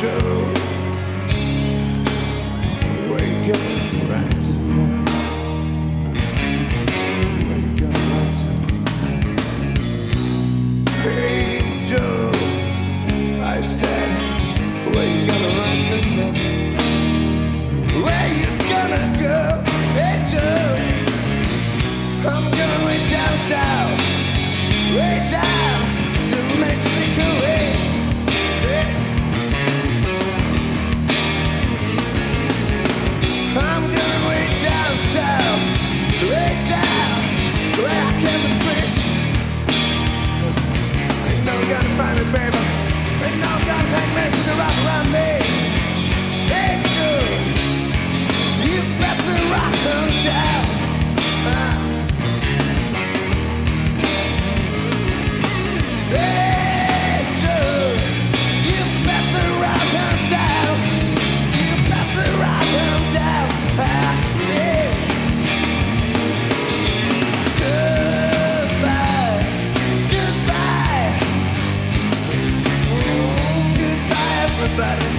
Hey better